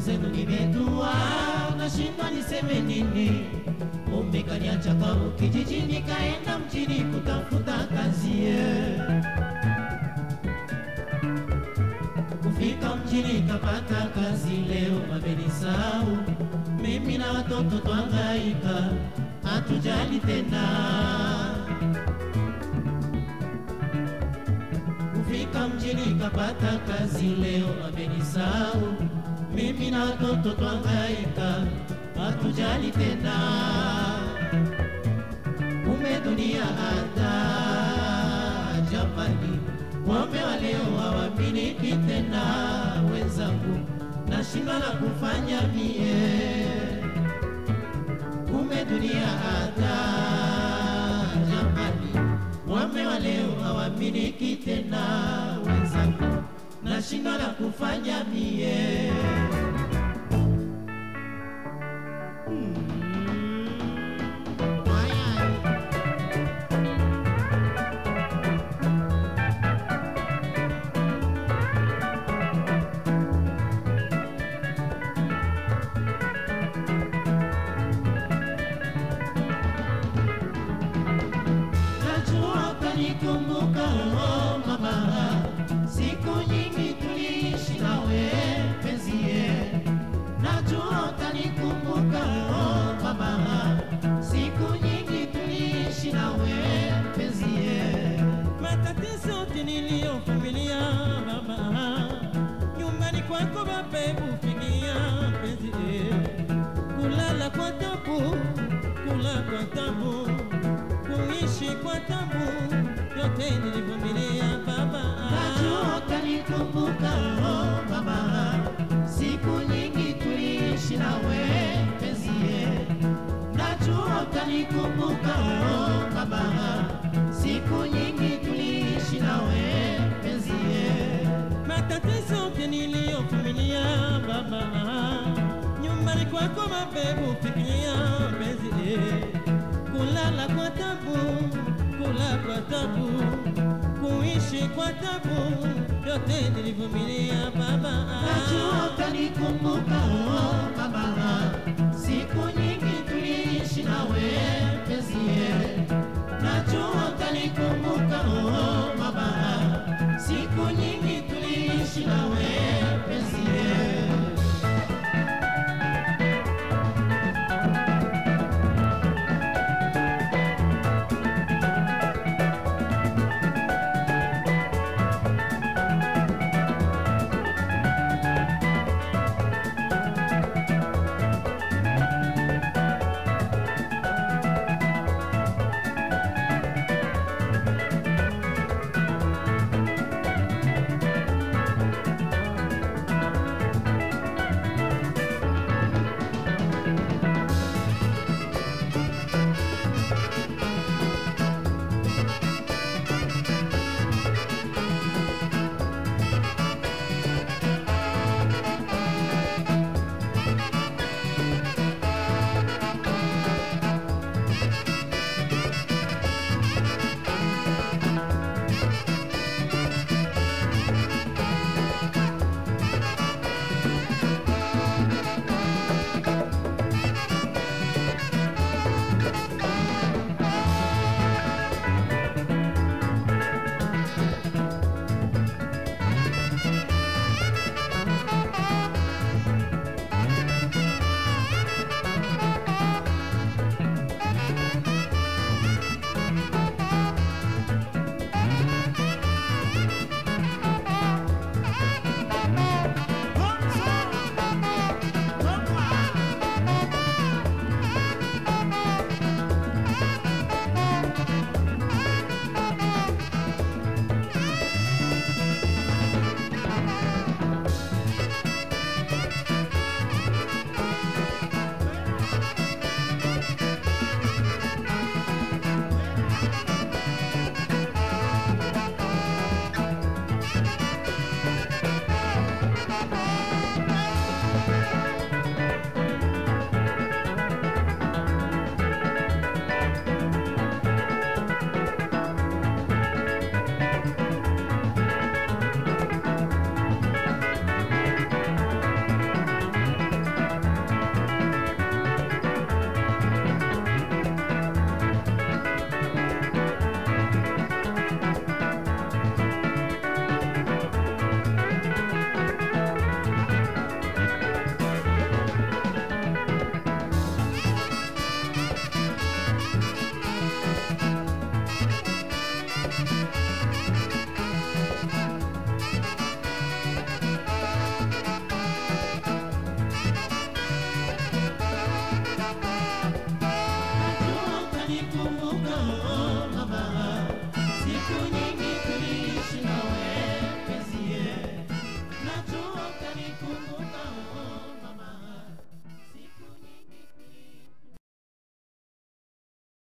Mwenzenu nimetua, nashindwa niseme nini. Umekaniacha kwao kijijini, kaenda mjini kutafuta kazi. Kufika mjini kapata kazi leo wamenisahau mimi na watoto twangaika hatujali tena Kufika mjini kapata kazi leo wamenisahau mimi na watoto twangaika hatujali tena ume dunia hata jamani, wame waleo hawaminiki tena. Wenzangu, nashindwa na kufanya mie. ume dunia hata jamani, wame waleo hawaminiki tena. nashindwa na kufanya mie Kumbuka oh, yote nilivumilia baba. Najua kanikumbuka oh mama, siku nyingi tuliishi nawe penzie. Oh mama, siku nyingi tuliishi nawe penzie. matatizo yote niliyovumilia baba, nyumbani kwako mabebu fikiria penzi, kulala kwa tabu, kula kwa tabu, kuishi kwa tabu, yote nilivumilia baba. Najua kanikumbuka oh mama,